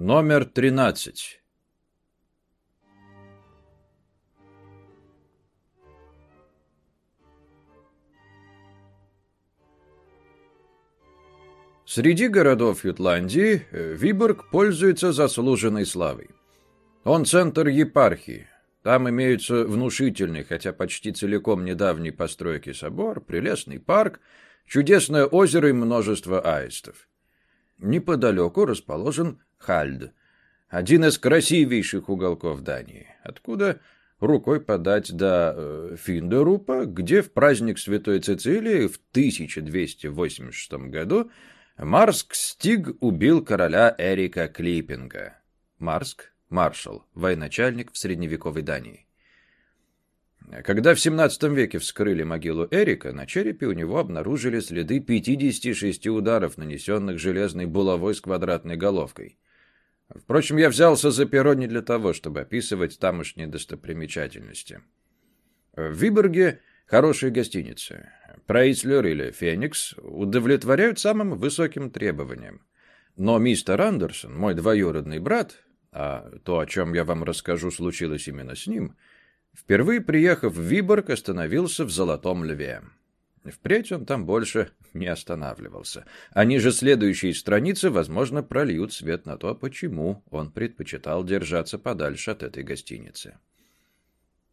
Номер 13. Среди городов Ютландии э, Виборг пользуется заслуженной славой. Он центр епархии. Там имеются внушительный, хотя почти целиком недавней постройки собор, прелестный парк, чудесное озеро и множество аистов. Неподалеку расположен Хальд, один из красивейших уголков Дании, откуда рукой подать до э, Финдерупа, где в праздник Святой Цицилии в 1286 году Марск Стиг убил короля Эрика Клиппинга. Марск – маршал, военачальник в средневековой Дании. Когда в 17 веке вскрыли могилу Эрика, на черепе у него обнаружили следы 56 ударов, нанесенных железной булавой с квадратной головкой. Впрочем, я взялся за перо не для того, чтобы описывать тамошние достопримечательности. В Виборге хорошие гостиницы. Прейслер или Феникс удовлетворяют самым высоким требованиям. Но мистер Андерсон, мой двоюродный брат, а то, о чем я вам расскажу, случилось именно с ним – Впервые приехав в Виборг, остановился в Золотом Льве. Впредь он там больше не останавливался. А ниже следующие страницы, возможно, прольют свет на то, почему он предпочитал держаться подальше от этой гостиницы.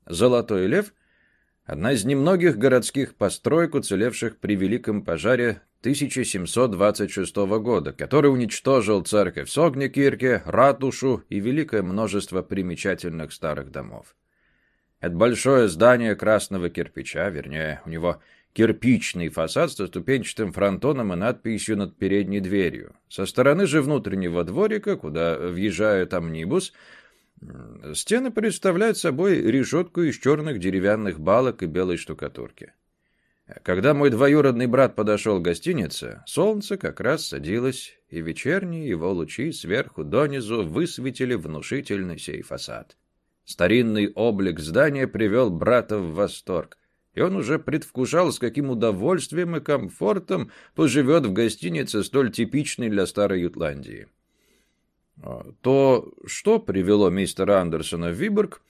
«Золотой лев» — одна из немногих городских построек, уцелевших при Великом пожаре 1726 года, который уничтожил церковь Согникирке, ратушу и великое множество примечательных старых домов. Это большое здание красного кирпича, вернее, у него кирпичный фасад со ступенчатым фронтоном и надписью над передней дверью. Со стороны же внутреннего дворика, куда въезжает амнибус, стены представляют собой решетку из черных деревянных балок и белой штукатурки. Когда мой двоюродный брат подошел к гостинице, солнце как раз садилось, и вечерние его лучи сверху донизу высветили внушительный сей фасад. Старинный облик здания привел брата в восторг, и он уже предвкушал, с каким удовольствием и комфортом поживет в гостинице, столь типичной для старой Ютландии. А, то, что привело мистера Андерсона в Виборг,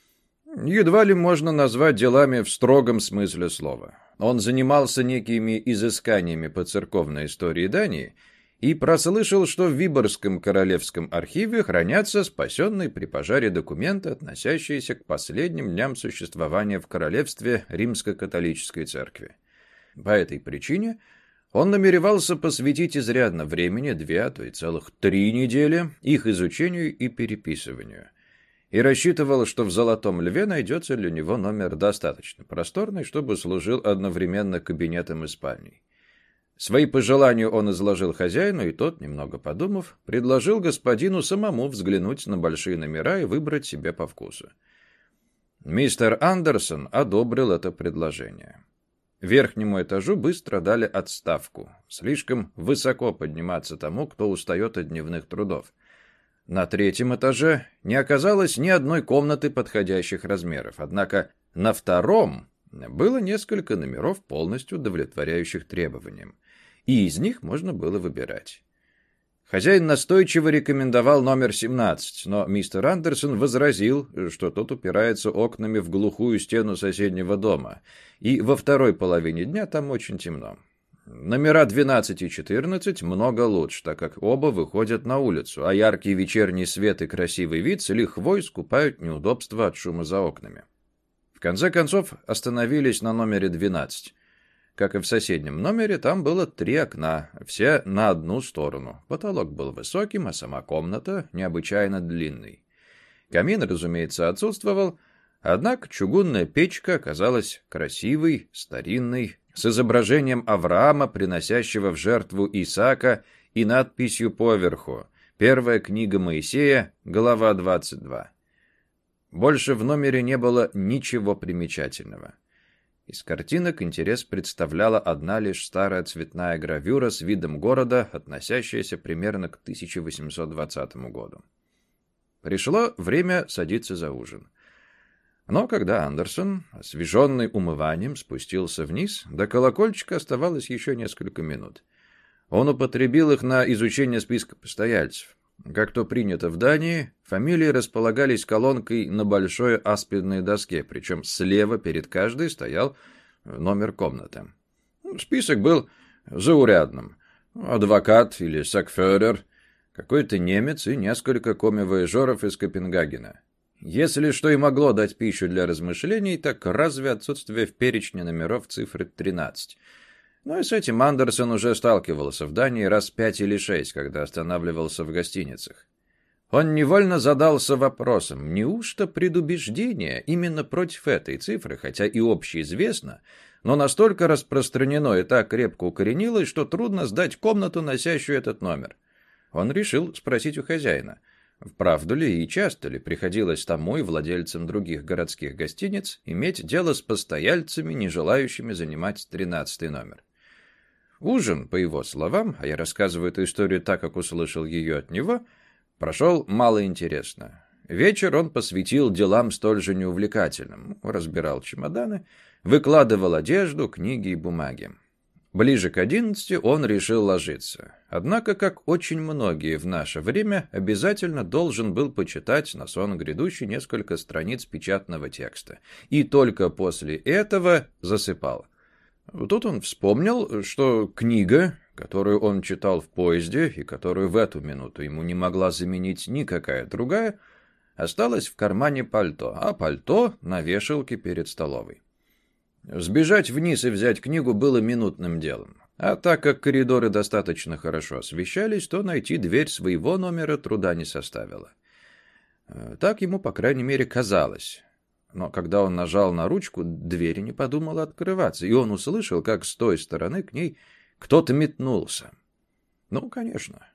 едва ли можно назвать делами в строгом смысле слова. Он занимался некими изысканиями по церковной истории Дании – и прослышал, что в Виборгском королевском архиве хранятся спасенные при пожаре документы, относящиеся к последним дням существования в королевстве римско-католической церкви. По этой причине он намеревался посвятить изрядно времени, две, а то и целых три недели, их изучению и переписыванию. И рассчитывал, что в «Золотом льве» найдется для него номер достаточно просторный, чтобы служил одновременно кабинетом и спальней. Свои пожелания он изложил хозяину, и тот, немного подумав, предложил господину самому взглянуть на большие номера и выбрать себе по вкусу. Мистер Андерсон одобрил это предложение. Верхнему этажу быстро дали отставку. Слишком высоко подниматься тому, кто устает от дневных трудов. На третьем этаже не оказалось ни одной комнаты подходящих размеров, однако на втором было несколько номеров, полностью удовлетворяющих требованиям и из них можно было выбирать. Хозяин настойчиво рекомендовал номер 17, но мистер Андерсон возразил, что тот упирается окнами в глухую стену соседнего дома, и во второй половине дня там очень темно. Номера 12 и 14 много лучше, так как оба выходят на улицу, а яркий вечерний свет и красивый вид с лихвой скупают неудобства от шума за окнами. Конце концов остановились на номере 12. Как и в соседнем номере, там было три окна, все на одну сторону. Потолок был высоким, а сама комната необычайно длинной. Камин, разумеется, отсутствовал, однако чугунная печка оказалась красивой, старинной, с изображением Авраама, приносящего в жертву Исаака, и надписью поверху «Первая книга Моисея, глава 22». Больше в номере не было ничего примечательного. Из картинок интерес представляла одна лишь старая цветная гравюра с видом города, относящаяся примерно к 1820 году. Пришло время садиться за ужин. Но когда Андерсон, освеженный умыванием, спустился вниз, до колокольчика оставалось еще несколько минут. Он употребил их на изучение списка постояльцев. Как то принято в Дании, фамилии располагались колонкой на большой аспидной доске, причем слева перед каждой стоял номер комнаты. Список был заурядным. Адвокат или сакферер, какой-то немец и несколько коми-вояжеров из Копенгагена. Если что и могло дать пищу для размышлений, так разве отсутствие в перечне номеров цифры 13. Но и с этим Андерсон уже сталкивался в Дании раз пять или шесть, когда останавливался в гостиницах. Он невольно задался вопросом, неужто предубеждение именно против этой цифры, хотя и общеизвестно, но настолько распространено и так крепко укоренилось, что трудно сдать комнату, носящую этот номер. Он решил спросить у хозяина, вправду ли и часто ли приходилось тому и владельцам других городских гостиниц иметь дело с постояльцами, не желающими занимать тринадцатый номер. Ужин, по его словам, а я рассказываю эту историю так, как услышал ее от него, прошел малоинтересно. Вечер он посвятил делам столь же неувлекательным. Разбирал чемоданы, выкладывал одежду, книги и бумаги. Ближе к одиннадцати он решил ложиться. Однако, как очень многие в наше время, обязательно должен был почитать на сон грядущий несколько страниц печатного текста. И только после этого засыпал. Тут он вспомнил, что книга, которую он читал в поезде и которую в эту минуту ему не могла заменить никакая другая, осталась в кармане пальто, а пальто на вешалке перед столовой. Сбежать вниз и взять книгу было минутным делом. А так как коридоры достаточно хорошо освещались, то найти дверь своего номера труда не составило. Э, так ему, по крайней мере, казалось. Но когда он нажал на ручку, дверь не подумала открываться, и он услышал, как с той стороны к ней кто-то метнулся. Ну, конечно.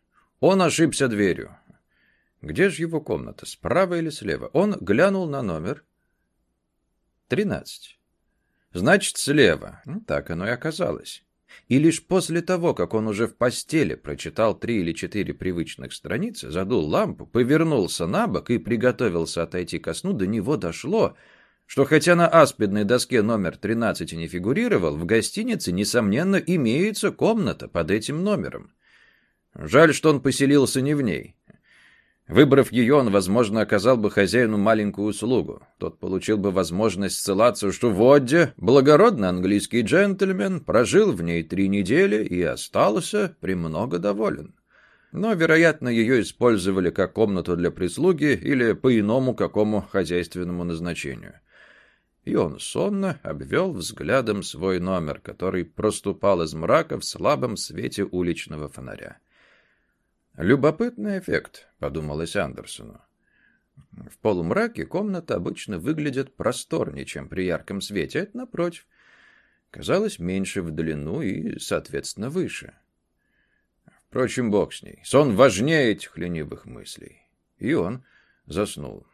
Он ошибся дверью. Где же его комната, справа или слева? Он глянул на номер. Тринадцать. Значит, слева. Ну, так оно и оказалось. И лишь после того, как он уже в постели прочитал три или четыре привычных страницы, задул лампу, повернулся на бок и приготовился отойти ко сну, до него дошло, что хотя на аспидной доске номер 13 не фигурировал, в гостинице, несомненно, имеется комната под этим номером. Жаль, что он поселился не в ней. Выбрав ее, он, возможно, оказал бы хозяину маленькую услугу. Тот получил бы возможность ссылаться, что Водде, благородный английский джентльмен, прожил в ней три недели и остался премного доволен. Но, вероятно, ее использовали как комнату для прислуги или по иному какому хозяйственному назначению. И он сонно обвел взглядом свой номер, который проступал из мрака в слабом свете уличного фонаря. «Любопытный эффект», — подумалось Андерсону. В полумраке комната обычно выглядит просторнее, чем при ярком свете, это, напротив, казалось меньше в длину и, соответственно, выше. Впрочем, бог с ней. Сон важнее этих ленивых мыслей. И он заснул.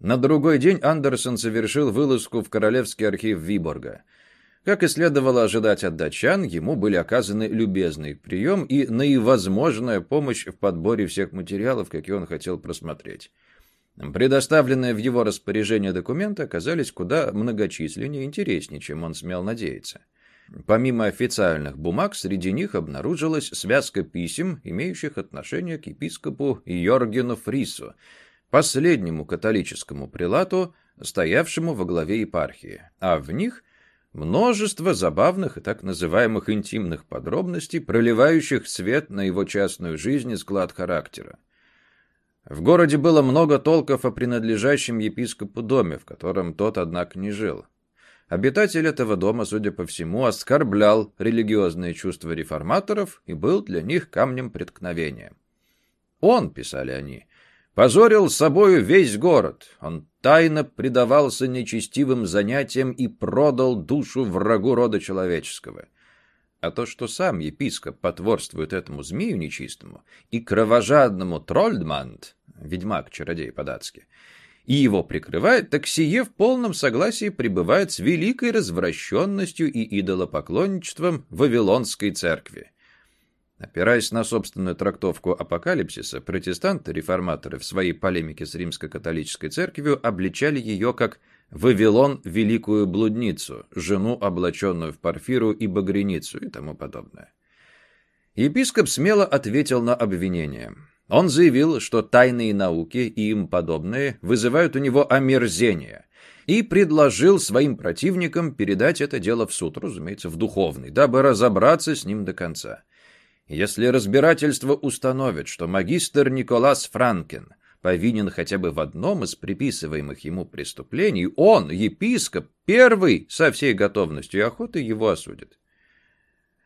На другой день Андерсон совершил вылазку в Королевский архив Виборга — как и следовало ожидать от датчан, ему были оказаны любезный прием и наивозможная помощь в подборе всех материалов, какие он хотел просмотреть. Предоставленные в его распоряжение документы оказались куда многочисленнее и интереснее, чем он смел надеяться. Помимо официальных бумаг, среди них обнаружилась связка писем, имеющих отношение к епископу Йоргену Фрису, последнему католическому прилату, стоявшему во главе епархии, а в них Множество забавных и так называемых интимных подробностей, проливающих свет на его частную жизнь и склад характера. В городе было много толков о принадлежащем епископу доме, в котором тот, однако, не жил. Обитатель этого дома, судя по всему, оскорблял религиозные чувства реформаторов и был для них камнем преткновения. Он, писали они, позорил собою весь город. Он тайно предавался нечестивым занятиям и продал душу врагу рода человеческого. А то, что сам епископ потворствует этому змею нечистому и кровожадному Трольдмант, ведьмак-чародей по-датски, и его прикрывает, так сие в полном согласии пребывает с великой развращенностью и идолопоклонничеством Вавилонской церкви. Опираясь на собственную трактовку апокалипсиса, протестанты-реформаторы в своей полемике с римско-католической церковью обличали ее как «Вавилон – великую блудницу», жену, облаченную в парфиру и багряницу и тому подобное. Епископ смело ответил на обвинение. Он заявил, что тайные науки и им подобные вызывают у него омерзение, и предложил своим противникам передать это дело в суд, разумеется, в духовный, дабы разобраться с ним до конца. Если разбирательство установит, что магистр Николас Франкен повинен хотя бы в одном из приписываемых ему преступлений, он, епископ, первый со всей готовностью и охотой его осудит.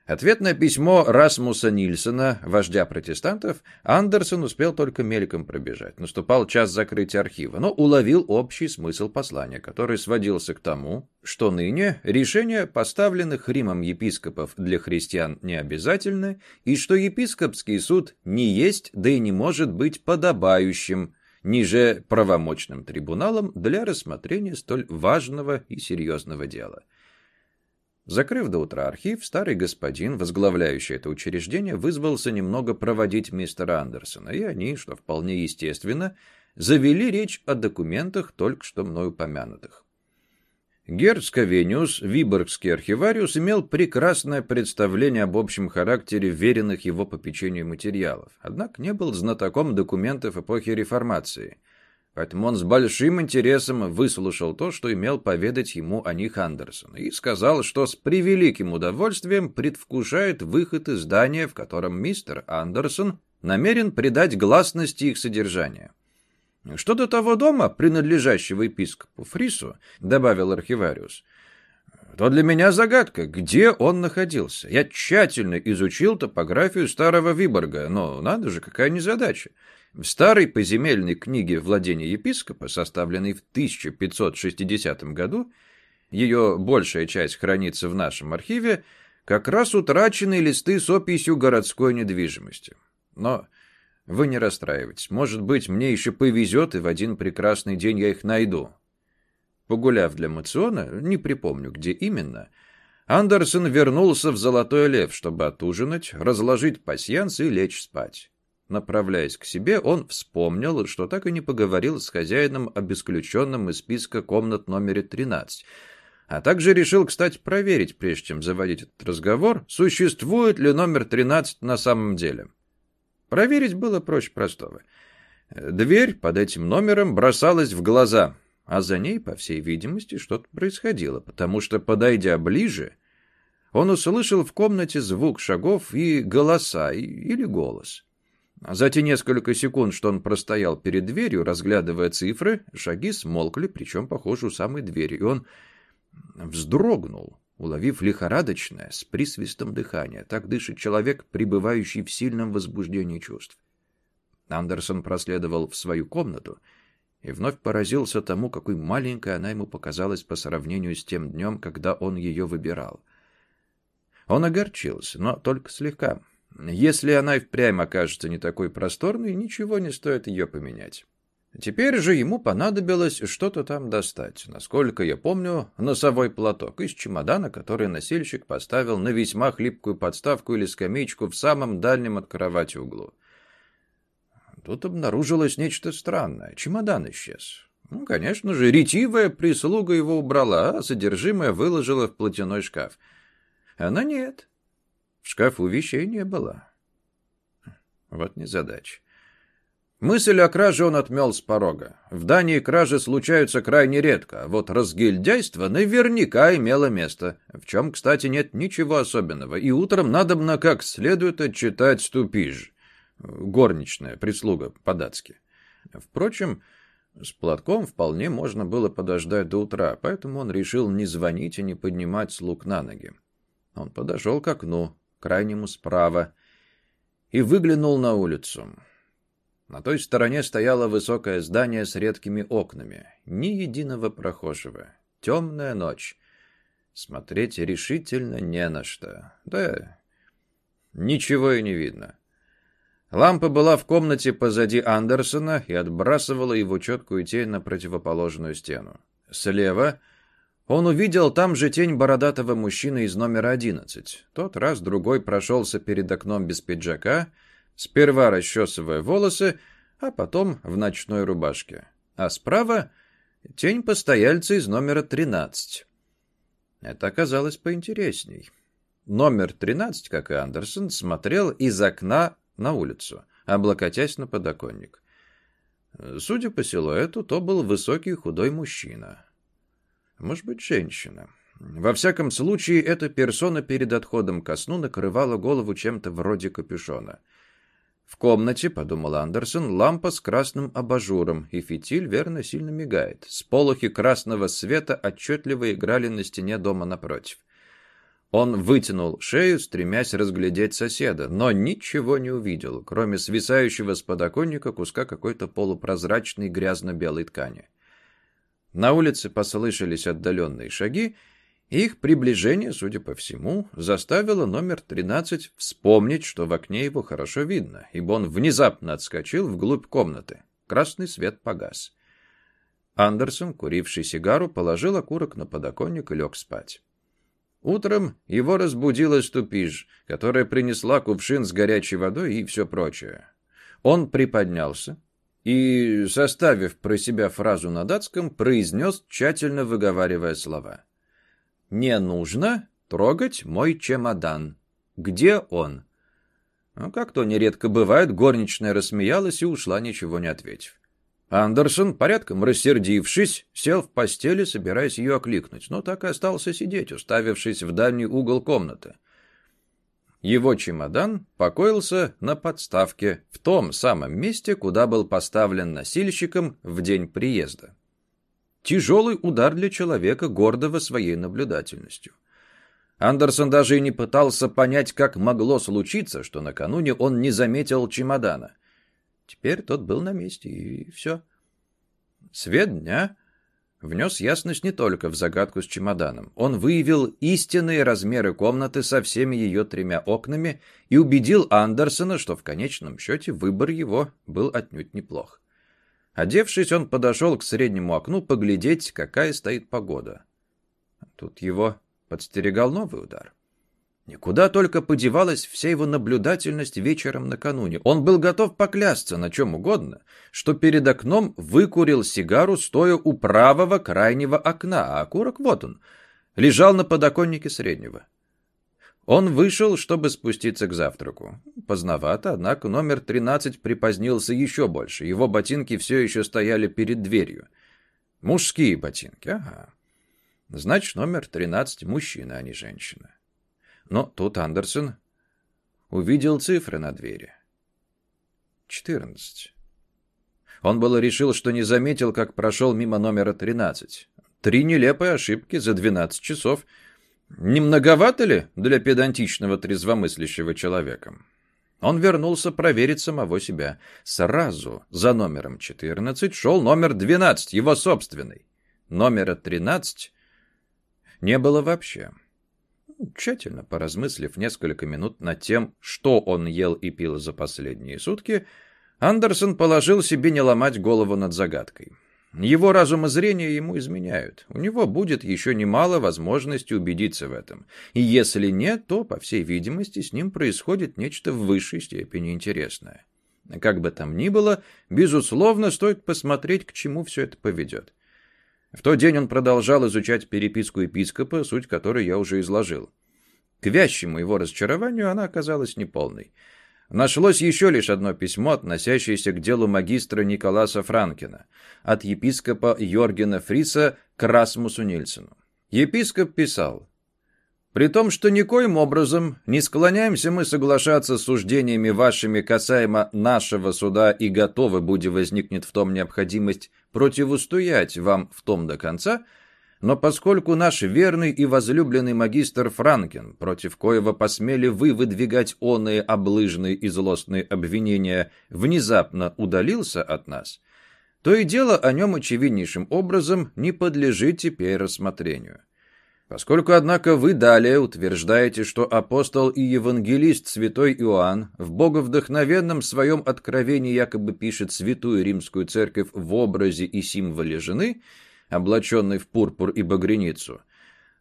Ответное письмо Расмуса Нильсона, вождя протестантов, Андерсон успел только мельком пробежать. Наступал час закрытия архива, но уловил общий смысл послания, который сводился к тому, что ныне решение поставленных Римом епископов для христиан не обязательно, и что епископский суд не есть, да и не может быть подобающим, ниже правомочным трибуналом для рассмотрения столь важного и серьезного дела. Закрыв до утра архив, старый господин, возглавляющий это учреждение, вызвался немного проводить мистера Андерсона, и они, что вполне естественно, завели речь о документах, только что мною упомянутых. Герц Ковениус, виборгский архивариус, имел прекрасное представление об общем характере веренных его попечению материалов, однако не был знатоком документов эпохи Реформации – Поэтому он с большим интересом выслушал то, что имел поведать ему о них Андерсон, и сказал, что с превеликим удовольствием предвкушает выход из здания, в котором мистер Андерсон намерен придать гласности их содержания. «Что до того дома, принадлежащего епископу Фрису», — добавил архивариус, — то для меня загадка, где он находился. Я тщательно изучил топографию старого Виборга, но надо же, какая незадача. В старой поземельной книге владения епископа, составленной в 1560 году, ее большая часть хранится в нашем архиве, как раз утрачены листы с описью городской недвижимости. Но вы не расстраивайтесь. Может быть, мне еще повезет, и в один прекрасный день я их найду. Погуляв для мациона, не припомню, где именно, Андерсон вернулся в Золотой Лев, чтобы отужинать, разложить пасьянс и лечь спать. Направляясь к себе, он вспомнил, что так и не поговорил с хозяином об исключенном из списка комнат номере 13, а также решил, кстати, проверить, прежде чем заводить этот разговор, существует ли номер 13 на самом деле. Проверить было проще простого. Дверь под этим номером бросалась в глаза, а за ней, по всей видимости, что-то происходило, потому что, подойдя ближе, он услышал в комнате звук шагов и голоса, или голос. За те несколько секунд, что он простоял перед дверью, разглядывая цифры, шаги смолкли, причем, похоже, у самой двери, и он вздрогнул, уловив лихорадочное, с присвистом дыхания. Так дышит человек, пребывающий в сильном возбуждении чувств. Андерсон проследовал в свою комнату и вновь поразился тому, какой маленькой она ему показалась по сравнению с тем днем, когда он ее выбирал. Он огорчился, но только слегка. Если она и впрямь окажется не такой просторной, ничего не стоит ее поменять. Теперь же ему понадобилось что-то там достать. Насколько я помню, носовой платок из чемодана, который носильщик поставил на весьма хлипкую подставку или скамеечку в самом дальнем от кровати углу. Тут обнаружилось нечто странное. Чемодан исчез. Ну, конечно же, ретивая прислуга его убрала, а содержимое выложила в платяной шкаф. Она нет. В шкафу вещей не было. Вот незадача. Мысль о краже он отмел с порога. В Дании кражи случаются крайне редко, а вот разгильдяйство наверняка имело место, в чем, кстати, нет ничего особенного, и утром надобно как следует отчитать ступиж, горничная, прислуга по-датски. Впрочем, с платком вполне можно было подождать до утра, поэтому он решил не звонить и не поднимать слуг на ноги. Он подошел к окну, крайнему справа, и выглянул на улицу. На той стороне стояло высокое здание с редкими окнами, ни единого прохожего. Темная ночь. Смотреть решительно не на что. Да, ничего и не видно. Лампа была в комнате позади Андерсона и отбрасывала его четкую тень на противоположную стену. Слева — он увидел там же тень бородатого мужчины из номера 11. Тот раз другой прошелся перед окном без пиджака, сперва расчесывая волосы, а потом в ночной рубашке. А справа — тень постояльца из номера 13. Это оказалось поинтересней. Номер 13, как и Андерсон, смотрел из окна на улицу. облокотясь на подоконник. Судя по силуэту, то был высокий худой мужчина. Может быть, женщина. Во всяком случае, эта персона перед отходом ко сну накрывала голову чем-то вроде капюшона. В комнате, подумал Андерсон, лампа с красным абажуром, и фитиль верно сильно мигает. Сполохи красного света отчетливо играли на стене дома напротив. Он вытянул шею, стремясь разглядеть соседа, но ничего не увидел, кроме свисающего с подоконника куска какой-то полупрозрачной грязно-белой ткани. На улице послышались отдаленные шаги, и их приближение, судя по всему, заставило номер 13 вспомнить, что в окне его хорошо видно, ибо он внезапно отскочил вглубь комнаты. Красный свет погас. Андерсон, куривший сигару, положил окурок на подоконник и лег спать. Утром его разбудила ступиж, которая принесла кувшин с горячей водой и все прочее. Он приподнялся, и, составив про себя фразу на датском, произнес, тщательно выговаривая слова. «Не нужно трогать мой чемодан. Где он?» ну, Как то нередко бывает, горничная рассмеялась и ушла, ничего не ответив. Андерсон, порядком рассердившись, сел в постели, собираясь ее окликнуть, но так и остался сидеть, уставившись в дальний угол комнаты. Его чемодан покоился на подставке в том самом месте, куда был поставлен носильщиком в день приезда. Тяжелый удар для человека, гордого своей наблюдательностью. Андерсон даже и не пытался понять, как могло случиться, что накануне он не заметил чемодана. Теперь тот был на месте, и все. Свет дня внес ясность не только в загадку с чемоданом. Он выявил истинные размеры комнаты со всеми ее тремя окнами и убедил Андерсона, что в конечном счете выбор его был отнюдь неплох. Одевшись, он подошел к среднему окну поглядеть, какая стоит погода. Тут его подстерегал новый удар. Никуда только подевалась вся его наблюдательность вечером накануне. Он был готов поклясться на чем угодно, что перед окном выкурил сигару, стоя у правого крайнего окна, а окурок вот он, лежал на подоконнике среднего. Он вышел, чтобы спуститься к завтраку. Поздновато, однако номер 13 припозднился еще больше. Его ботинки все еще стояли перед дверью. Мужские ботинки, ага. Значит, номер 13 мужчина, а не женщина. Но тут Андерсон увидел цифры на двери. Четырнадцать. Он было решил, что не заметил, как прошел мимо номера тринадцать. Три нелепые ошибки за двенадцать часов. Не многовато ли для педантичного трезвомыслящего человека? Он вернулся проверить самого себя. Сразу за номером 14 шел номер 12, его собственный. Номера 13 не было вообще. Тщательно поразмыслив несколько минут над тем, что он ел и пил за последние сутки, Андерсон положил себе не ломать голову над загадкой. Его разум и зрение ему изменяют. У него будет еще немало возможностей убедиться в этом. И если нет, то, по всей видимости, с ним происходит нечто в высшей степени интересное. Как бы там ни было, безусловно, стоит посмотреть, к чему все это поведет. В тот день он продолжал изучать переписку епископа, суть которой я уже изложил. К вящему его разочарованию она оказалась неполной. Нашлось еще лишь одно письмо, относящееся к делу магистра Николаса Франкина, от епископа Йоргена Фриса к Расмусу Нильсону. Епископ писал, «При том, что никоим образом не склоняемся мы соглашаться с суждениями вашими касаемо нашего суда и готовы, будь возникнет в том необходимость противостоять вам в том до конца, но поскольку наш верный и возлюбленный магистр Франкен, против коего посмели вы выдвигать оные облыжные и злостные обвинения, внезапно удалился от нас, то и дело о нем очевиднейшим образом не подлежит теперь рассмотрению. Поскольку, однако, вы далее утверждаете, что апостол и евангелист святой Иоанн в боговдохновенном своем откровении якобы пишет святую римскую церковь в образе и символе жены, облаченной в пурпур и багряницу,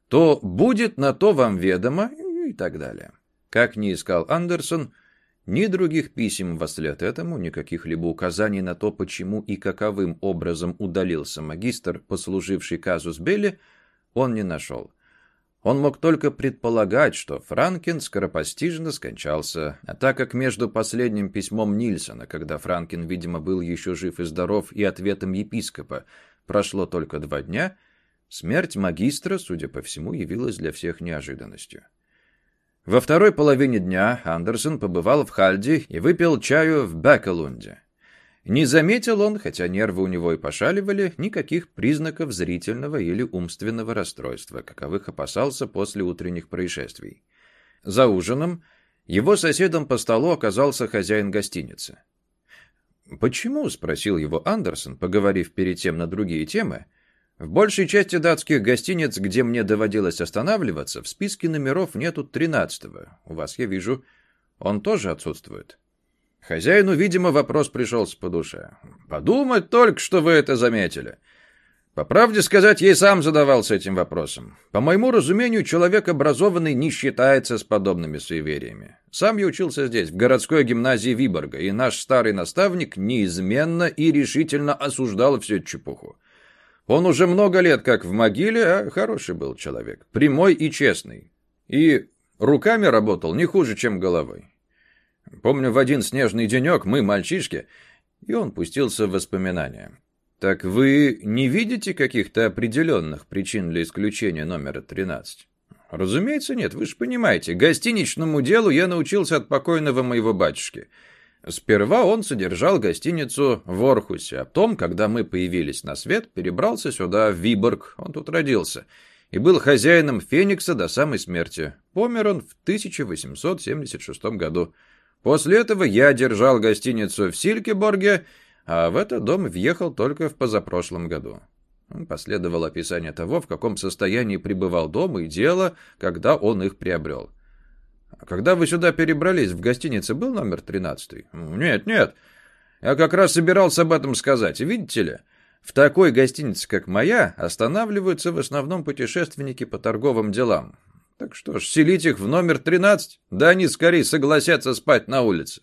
то будет на то вам ведомо и так далее. Как не искал Андерсон, ни других писем во след этому, ни каких-либо указаний на то, почему и каковым образом удалился магистр, послуживший казус Белли, он не нашел. Он мог только предполагать, что Франкин скоропостижно скончался, а так как между последним письмом Нильсона, когда Франкин, видимо, был еще жив и здоров, и ответом епископа прошло только два дня, смерть магистра, судя по всему, явилась для всех неожиданностью. Во второй половине дня Андерсон побывал в Хальде и выпил чаю в Бекелунде. Не заметил он, хотя нервы у него и пошаливали, никаких признаков зрительного или умственного расстройства, каковых опасался после утренних происшествий. За ужином его соседом по столу оказался хозяин гостиницы. «Почему?» — спросил его Андерсон, поговорив перед тем на другие темы. «В большей части датских гостиниц, где мне доводилось останавливаться, в списке номеров нету тринадцатого. У вас, я вижу, он тоже отсутствует». Хозяину, видимо, вопрос пришелся по душе. «Подумать только, что вы это заметили». По правде сказать, и сам задавался этим вопросом. По моему разумению, человек образованный не считается с подобными суевериями. Сам я учился здесь, в городской гимназии Виборга, и наш старый наставник неизменно и решительно осуждал всю эту чепуху. Он уже много лет как в могиле, а хороший был человек, прямой и честный. И руками работал не хуже, чем головой. Помню, в один снежный денек мы, мальчишки, и он пустился в воспоминания. Так вы не видите каких-то определенных причин для исключения номера 13? Разумеется, нет. Вы же понимаете, гостиничному делу я научился от покойного моего батюшки. Сперва он содержал гостиницу в Орхусе, а потом, когда мы появились на свет, перебрался сюда, в Виборг, он тут родился, и был хозяином Феникса до самой смерти. Помер он в 1876 году. После этого я держал гостиницу в Силькеборге, а в этот дом въехал только в позапрошлом году. Последовало описание того, в каком состоянии пребывал дом и дело, когда он их приобрел. Когда вы сюда перебрались, в гостинице был номер 13? Нет, нет. Я как раз собирался об этом сказать. Видите ли, в такой гостинице, как моя, останавливаются в основном путешественники по торговым делам. Так что ж, селить их в номер 13? Да они скорее согласятся спать на улице.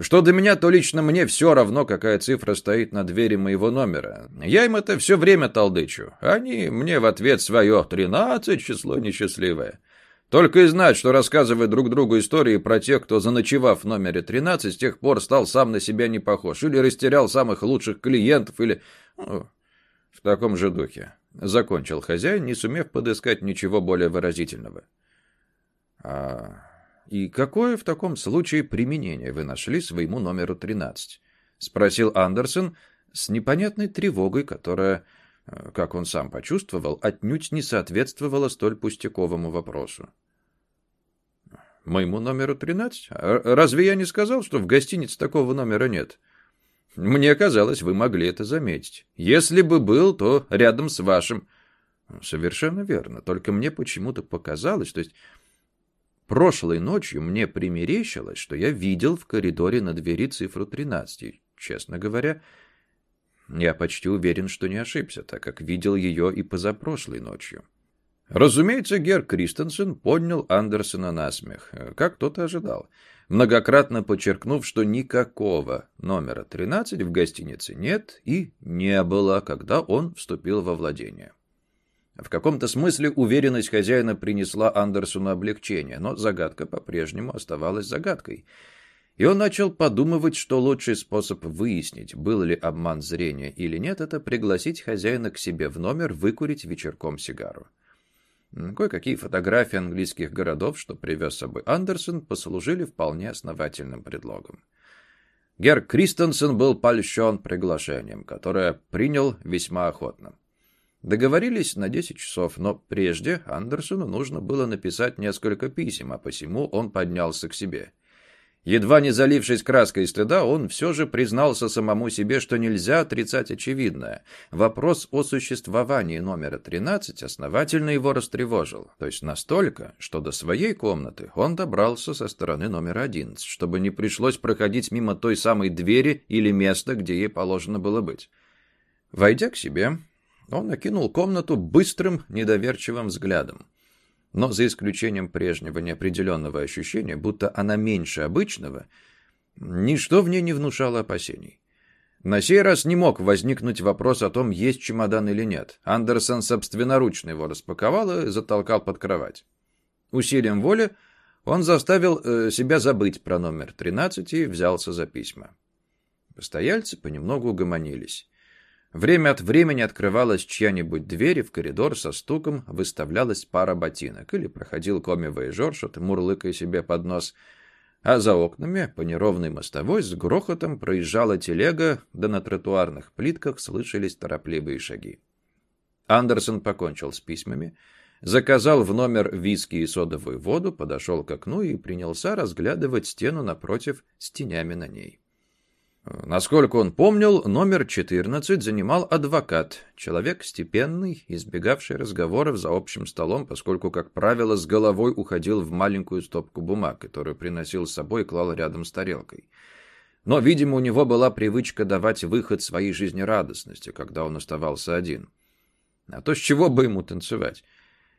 Что до меня, то лично мне все равно, какая цифра стоит на двери моего номера. Я им это все время толдычу. Они мне в ответ свое «тринадцать» число несчастливое. Только и знать, что рассказывая друг другу истории про тех, кто, заночевав в номере 13, с тех пор стал сам на себя не похож, или растерял самых лучших клиентов, или... Ну, в таком же духе. Закончил хозяин, не сумев подыскать ничего более выразительного. А и какое в таком случае применение вы нашли своему номеру 13? Спросил Андерсон с непонятной тревогой, которая, э, как он сам почувствовал, отнюдь не соответствовала столь пустяковому вопросу. «Моему номеру 13? А разве я не сказал, что в гостинице такого номера нет?» Мне казалось, вы могли это заметить. Если бы был, то рядом с вашим. Совершенно верно. Только мне почему-то показалось, то есть прошлой ночью мне примерещилось, что я видел в коридоре на двери цифру 13. И, честно говоря, я почти уверен, что не ошибся, так как видел ее и позапрошлой ночью. Разумеется, Гер Кристенсен поднял Андерсона на смех, как тот и ожидал многократно подчеркнув, что никакого номера 13 в гостинице нет и не было, когда он вступил во владение. В каком-то смысле уверенность хозяина принесла Андерсону облегчение, но загадка по-прежнему оставалась загадкой. И он начал подумывать, что лучший способ выяснить, был ли обман зрения или нет, это пригласить хозяина к себе в номер выкурить вечерком сигару. Кое-какие фотографии английских городов, что привез с собой Андерсон, послужили вполне основательным предлогом. Гер Кристенсен был польщен приглашением, которое принял весьма охотно. Договорились на 10 часов, но прежде Андерсону нужно было написать несколько писем, а посему он поднялся к себе – Едва не залившись краской стыда, он все же признался самому себе, что нельзя отрицать очевидное. Вопрос о существовании номера 13 основательно его растревожил. То есть настолько, что до своей комнаты он добрался со стороны номера 11, чтобы не пришлось проходить мимо той самой двери или места, где ей положено было быть. Войдя к себе, он окинул комнату быстрым, недоверчивым взглядом но за исключением прежнего неопределенного ощущения, будто она меньше обычного, ничто в ней не внушало опасений. На сей раз не мог возникнуть вопрос о том, есть чемодан или нет. Андерсон собственноручно его распаковал и затолкал под кровать. Усилием воли он заставил э, себя забыть про номер 13 и взялся за письма. Постояльцы понемногу угомонились. Время от времени открывалась чья-нибудь дверь, и в коридор со стуком выставлялась пара ботинок, или проходил коми-воежор, что-то мурлыкая себе под нос — а за окнами по неровной мостовой с грохотом проезжала телега, да на тротуарных плитках слышались торопливые шаги. Андерсон покончил с письмами, заказал в номер виски и содовую воду, подошел к окну и принялся разглядывать стену напротив с тенями на ней. Насколько он помнил, номер 14 занимал адвокат, человек степенный, избегавший разговоров за общим столом, поскольку, как правило, с головой уходил в маленькую стопку бумаг, которую приносил с собой и клал рядом с тарелкой. Но, видимо, у него была привычка давать выход своей жизнерадостности, когда он оставался один. А то с чего бы ему танцевать?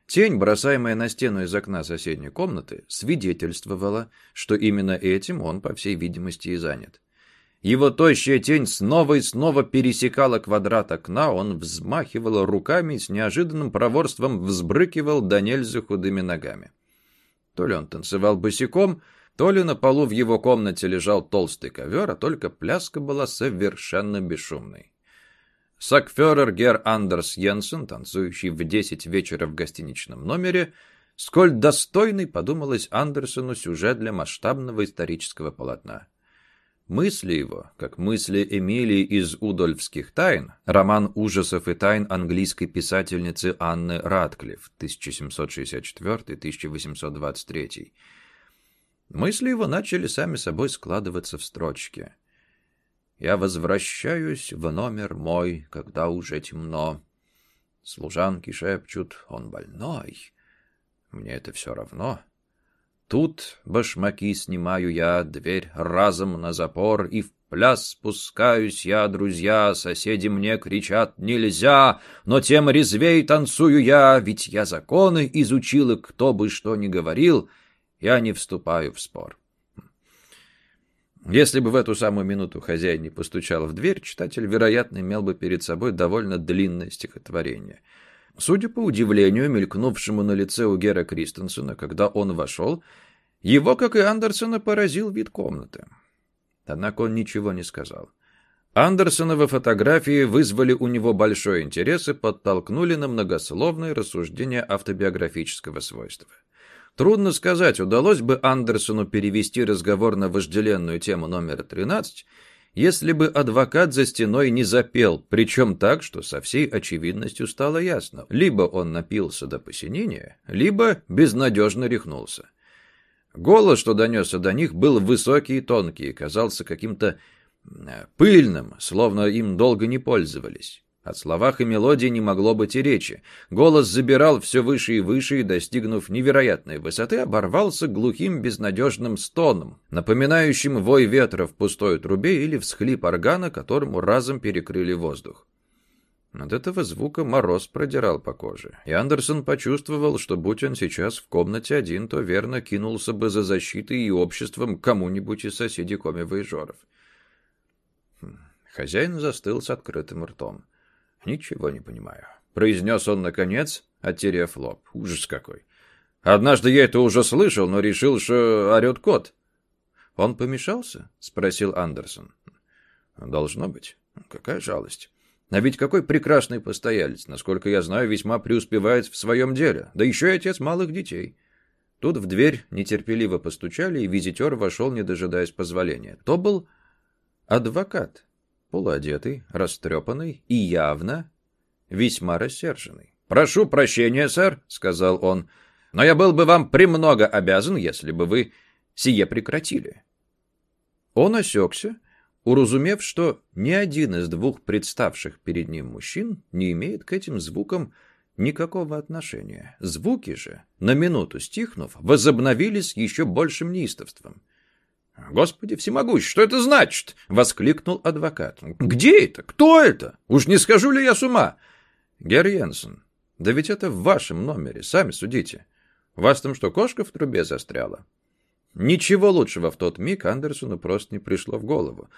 Тень, бросаемая на стену из окна соседней комнаты, свидетельствовала, что именно этим он, по всей видимости, и занят. Его тощая тень снова и снова пересекала квадрат окна, он взмахивал руками и с неожиданным проворством взбрыкивал до нельзя худыми ногами. То ли он танцевал босиком, то ли на полу в его комнате лежал толстый ковер, а только пляска была совершенно бесшумной. Сакферер Гер Андерс Йенсен, танцующий в десять вечера в гостиничном номере, сколь достойный, подумалось Андерсону, сюжет для масштабного исторического полотна. Мысли его, как мысли Эмилии из «Удольфских тайн», роман ужасов и тайн английской писательницы Анны Ратклифф, 1764-1823. Мысли его начали сами собой складываться в строчки. «Я возвращаюсь в номер мой, когда уже темно. Служанки шепчут, он больной. Мне это все равно». Тут башмаки снимаю я, дверь разом на запор, и в пляс спускаюсь я, друзья, соседи мне кричат «нельзя», но тем резвей танцую я, ведь я законы изучил, и кто бы что ни говорил, я не вступаю в спор. Если бы в эту самую минуту хозяин не постучал в дверь, читатель, вероятно, имел бы перед собой довольно длинное стихотворение — Судя по удивлению, мелькнувшему на лице у Гера Кристенсена, когда он вошел, его, как и Андерсона, поразил вид комнаты. Однако он ничего не сказал. Андерсоновы фотографии вызвали у него большой интерес и подтолкнули на многословные рассуждения автобиографического свойства. Трудно сказать, удалось бы Андерсону перевести разговор на вожделенную тему номер 13, если бы адвокат за стеной не запел, причем так, что со всей очевидностью стало ясно. Либо он напился до посинения, либо безнадежно рехнулся. Голос, что донесся до них, был высокий и тонкий, казался каким-то э, пыльным, словно им долго не пользовались. О словах и мелодии не могло быть и речи. Голос забирал все выше и выше, и, достигнув невероятной высоты, оборвался глухим безнадежным стоном, напоминающим вой ветра в пустой трубе или всхлип органа, которому разом перекрыли воздух. От этого звука мороз продирал по коже, и Андерсон почувствовал, что будь он сейчас в комнате один, то верно кинулся бы за защитой и обществом кому-нибудь из соседей коми-воежоров. Хм, хозяин застыл с открытым ртом. «Ничего не понимаю», — произнес он наконец, оттерев лоб. «Ужас какой! Однажды я это уже слышал, но решил, что орет кот». «Он помешался?» — спросил Андерсон. «Должно быть. Какая жалость. А ведь какой прекрасный постоялец, насколько я знаю, весьма преуспевает в своем деле, да еще и отец малых детей». Тут в дверь нетерпеливо постучали, и визитер вошел, не дожидаясь позволения. То был адвокат полуодетый, растрепанный и явно весьма рассерженный. «Прошу прощения, сэр», — сказал он, — «но я был бы вам премного обязан, если бы вы сие прекратили». Он осекся, уразумев, что ни один из двух представших перед ним мужчин не имеет к этим звукам никакого отношения. Звуки же, на минуту стихнув, возобновились еще большим неистовством. «Господи всемогущий, что это значит?» — воскликнул адвокат. «Где это? Кто это? Уж не скажу ли я с ума?» «Герр Йенсен, да ведь это в вашем номере, сами судите. У вас там что, кошка в трубе застряла?» Ничего лучшего в тот миг Андерсону просто не пришло в голову.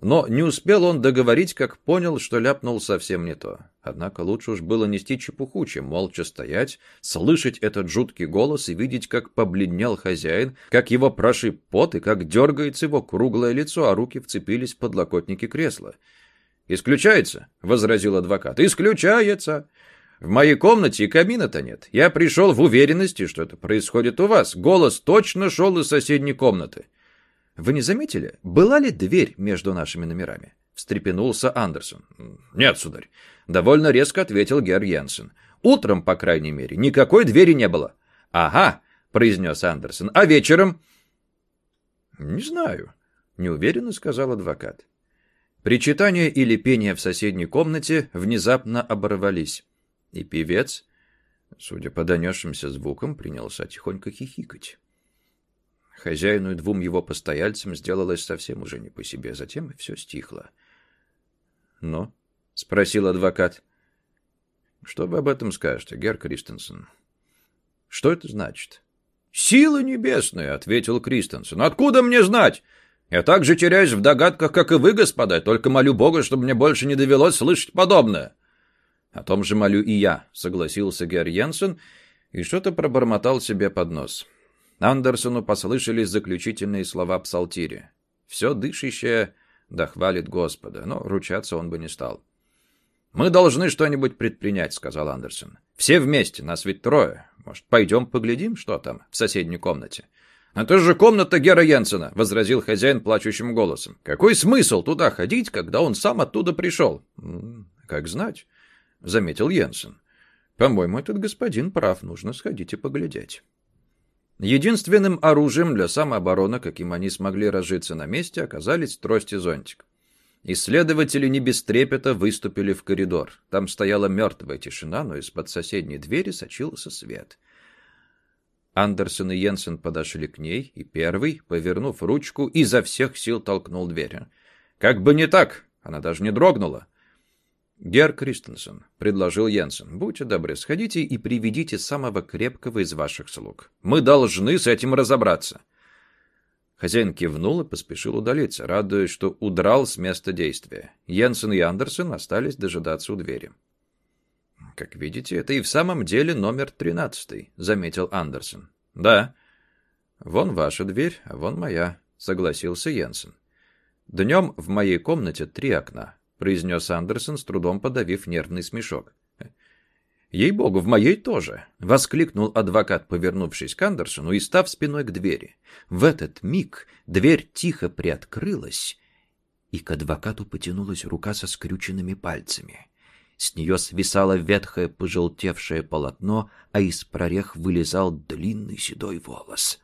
Но не успел он договорить, как понял, что ляпнул совсем не то. Однако лучше уж было нести чепуху, чем молча стоять, слышать этот жуткий голос и видеть, как побледнел хозяин, как его прошиб пот и как дергается его круглое лицо, а руки вцепились в подлокотники кресла. «Исключается», — возразил адвокат. «Исключается. В моей комнате и камина-то нет. Я пришел в уверенности, что это происходит у вас. Голос точно шел из соседней комнаты». «Вы не заметили, была ли дверь между нашими номерами?» — встрепенулся Андерсон. «Нет, сударь», — довольно резко ответил Герр Йенсен. «Утром, по крайней мере, никакой двери не было». «Ага», — произнес Андерсон. «А вечером?» «Не знаю», — неуверенно сказал адвокат. Причитания или пение в соседней комнате внезапно оборвались, и певец, судя по донесшимся звукам, принялся тихонько хихикать. Хозяину и двум его постояльцам сделалось совсем уже не по себе, затем и все стихло. «Ну?» — спросил адвокат. «Что вы об этом скажете, Герр Кристенсен?» «Что это значит?» «Сила небесная», — ответил Кристенсен. «Откуда мне знать? Я так же теряюсь в догадках, как и вы, господа, только молю Бога, чтобы мне больше не довелось слышать подобное». «О том же молю и я», — согласился Герр Йенсен и что-то пробормотал себе под нос. Андерсону послышались заключительные слова псалтири. «Все дышащее да хвалит Господа», но ручаться он бы не стал. «Мы должны что-нибудь предпринять», — сказал Андерсон. «Все вместе, нас ведь трое. Может, пойдем поглядим, что там в соседней комнате?» «Это же комната Гера Йенсена», — возразил хозяин плачущим голосом. «Какой смысл туда ходить, когда он сам оттуда пришел?» «Как знать», — заметил Йенсен. «По-моему, этот господин прав, нужно сходить и поглядеть». Единственным оружием для самообороны, каким они смогли разжиться на месте, оказались трость и зонтик. Исследователи не без трепета выступили в коридор. Там стояла мертвая тишина, но из-под соседней двери сочился свет. Андерсон и Йенсен подошли к ней, и первый, повернув ручку, изо всех сил толкнул дверь. «Как бы не так!» Она даже не дрогнула. «Гер Кристенсен», — предложил Йенсен, — «будьте добры, сходите и приведите самого крепкого из ваших слуг. Мы должны с этим разобраться». Хозяин кивнул и поспешил удалиться, радуясь, что удрал с места действия. Йенсен и Андерсон остались дожидаться у двери. «Как видите, это и в самом деле номер тринадцатый», — заметил Андерсон. «Да. Вон ваша дверь, а вон моя», — согласился Йенсен. «Днем в моей комнате три окна. — произнес Андерсон, с трудом подавив нервный смешок. «Ей-богу, в моей тоже!» — воскликнул адвокат, повернувшись к Андерсону и став спиной к двери. В этот миг дверь тихо приоткрылась, и к адвокату потянулась рука со скрюченными пальцами. С нее свисало ветхое пожелтевшее полотно, а из прорех вылезал длинный седой волос.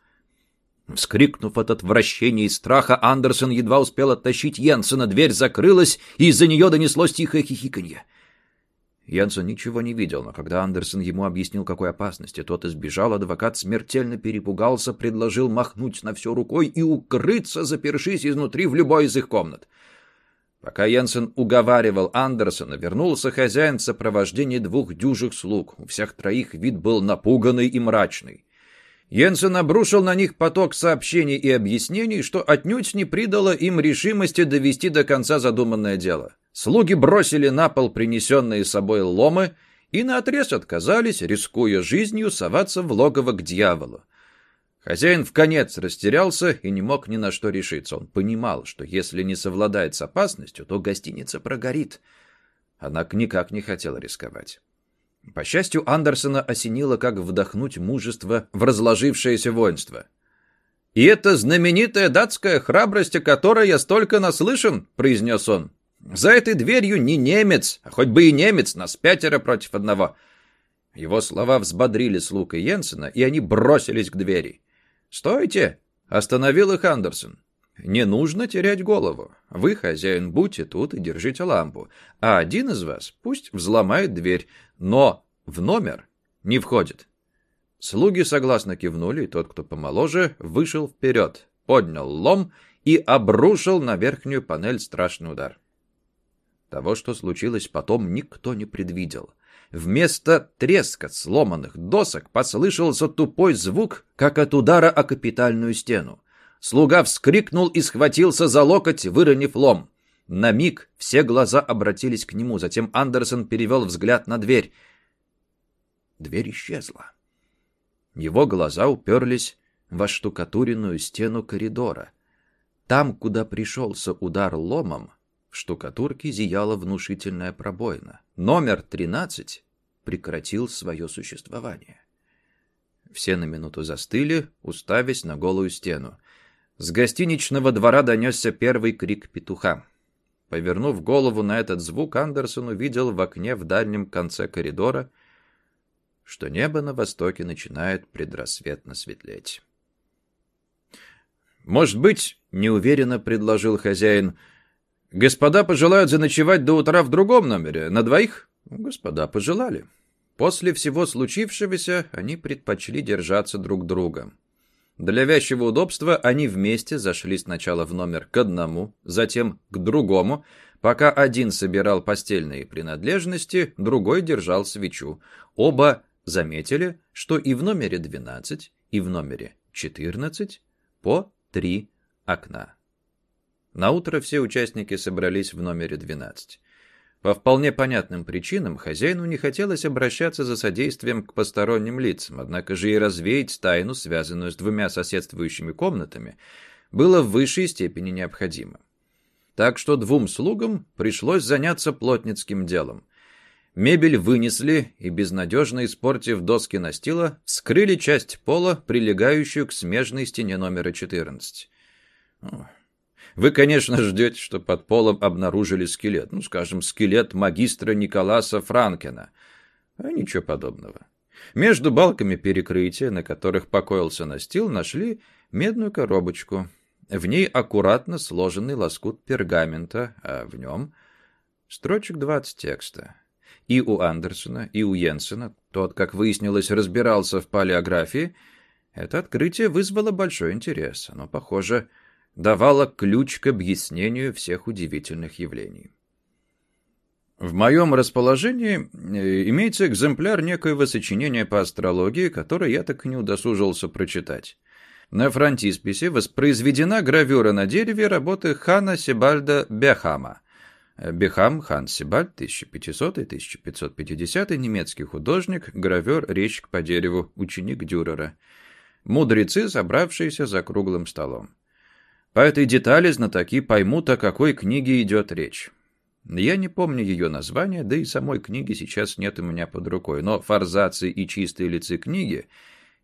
Вскрикнув от отвращения и страха, Андерсон едва успел оттащить Йенсена. Дверь закрылась, и из-за нее донеслось тихое хихиканье. Йенсен ничего не видел, но когда Андерсон ему объяснил, какой опасности тот избежал, адвокат смертельно перепугался, предложил махнуть на все рукой и укрыться, запершись изнутри в любой из их комнат. Пока Йенсен уговаривал Андерсона, вернулся хозяин в сопровождении двух дюжих слуг. У всех троих вид был напуганный и мрачный. Йенсен обрушил на них поток сообщений и объяснений, что отнюдь не придало им решимости довести до конца задуманное дело. Слуги бросили на пол принесенные с собой ломы и наотрез отказались, рискуя жизнью, соваться в логово к дьяволу. Хозяин в конец растерялся и не мог ни на что решиться. Он понимал, что если не совладает с опасностью, то гостиница прогорит. Однако никак не хотел рисковать. По счастью, Андерсона осенило, как вдохнуть мужество в разложившееся воинство. «И это знаменитая датская храбрость, о которой я столько наслышан», — произнес он. «За этой дверью не немец, а хоть бы и немец, нас пятеро против одного». Его слова взбодрили слуг и Йенсена, и они бросились к двери. «Стойте!» — остановил их Андерсон. «Не нужно терять голову. Вы, хозяин, будьте тут и держите лампу, а один из вас пусть взломает дверь, но в номер не входит. Слуги согласно кивнули, и тот, кто помоложе, вышел вперед, поднял лом и обрушил на верхнюю панель страшный удар. Того, что случилось потом, никто не предвидел. Вместо треска сломанных досок послышался тупой звук, как от удара о капитальную стену. Слуга вскрикнул и схватился за локоть, выронив лом. На миг все глаза обратились к нему, затем Андерсон перевел взгляд на дверь. Дверь исчезла. Его глаза уперлись во штукатуренную стену коридора. Там, куда пришелся удар ломом, в штукатурке зияла внушительная пробоина. Номер 13 прекратил свое существование. Все на минуту застыли, уставясь на голую стену. С гостиничного двора донесся первый крик петуха. Повернув голову на этот звук, Андерсон увидел в окне в дальнем конце коридора, что небо на востоке начинает предрассветно светлеть. «Может быть, — неуверенно предложил хозяин, — господа пожелают заночевать до утра в другом номере, на двоих?» Господа пожелали. После всего случившегося они предпочли держаться друг друга. Для вязчего удобства они вместе зашли сначала в номер к одному, затем к другому. Пока один собирал постельные принадлежности, другой держал свечу. Оба заметили, что и в номере 12, и в номере 14 по три окна. На утро все участники собрались в номере 12. По вполне понятным причинам хозяину не хотелось обращаться за содействием к посторонним лицам, однако же и развеять тайну, связанную с двумя соседствующими комнатами, было в высшей степени необходимо. Так что двум слугам пришлось заняться плотницким делом. Мебель вынесли и, безнадежно испортив доски настила, скрыли часть пола, прилегающую к смежной стене номера 14. Вы, конечно, ждете, что под полом обнаружили скелет. Ну, скажем, скелет магистра Николаса Франкена. А ничего подобного. Между балками перекрытия, на которых покоился настил, нашли медную коробочку. В ней аккуратно сложенный лоскут пергамента, а в нем строчек 20 текста. И у Андерсона, и у Йенсена, тот, как выяснилось, разбирался в палеографии, это открытие вызвало большой интерес. Оно, похоже, давала ключ к объяснению всех удивительных явлений. В моем расположении э, имеется экземпляр некоего сочинения по астрологии, которое я так и не удосужился прочитать. На фронтисписе воспроизведена гравюра на дереве работы хана Себальда Бехама. Бехам хан Себальд, 1500-1550, немецкий художник, гравер, резчик по дереву, ученик Дюрера. Мудрецы, собравшиеся за круглым столом. По этой детали знатоки поймут, о какой книге идет речь. Я не помню ее название, да и самой книги сейчас нет у меня под рукой, но форзации и чистые лицы книги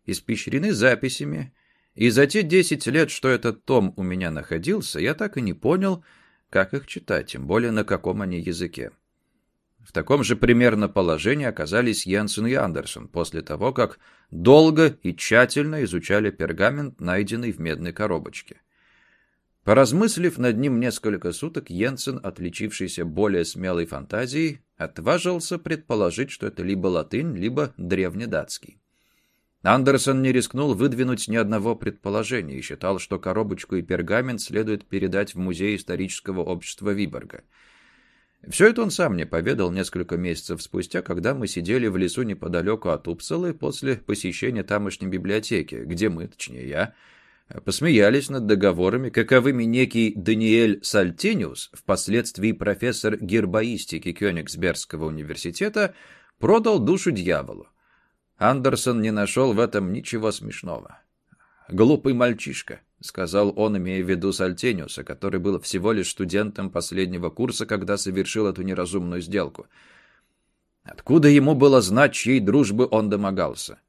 испещрены записями, и за те десять лет, что этот том у меня находился, я так и не понял, как их читать, тем более на каком они языке. В таком же примерно положении оказались Йенсен и Андерсон после того, как долго и тщательно изучали пергамент, найденный в медной коробочке. Поразмыслив над ним несколько суток, Йенсен, отличившийся более смелой фантазией, отважился предположить, что это либо латынь, либо древнедатский. Андерсон не рискнул выдвинуть ни одного предположения и считал, что коробочку и пергамент следует передать в Музей исторического общества Виборга. Все это он сам мне поведал несколько месяцев спустя, когда мы сидели в лесу неподалеку от Упсалы после посещения тамошней библиотеки, где мы, точнее я, посмеялись над договорами, каковыми некий Даниэль Сальтиниус, впоследствии профессор гербаистики Кёнигсбергского университета, продал душу дьяволу. Андерсон не нашел в этом ничего смешного. «Глупый мальчишка», — сказал он, имея в виду Сальтениуса, который был всего лишь студентом последнего курса, когда совершил эту неразумную сделку. Откуда ему было знать, чьей дружбы он домогался?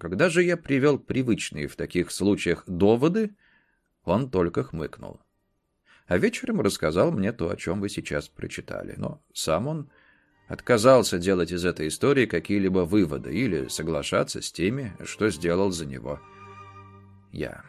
Когда же я привел привычные в таких случаях доводы, он только хмыкнул. А вечером рассказал мне то, о чем вы сейчас прочитали. Но сам он отказался делать из этой истории какие-либо выводы или соглашаться с теми, что сделал за него я.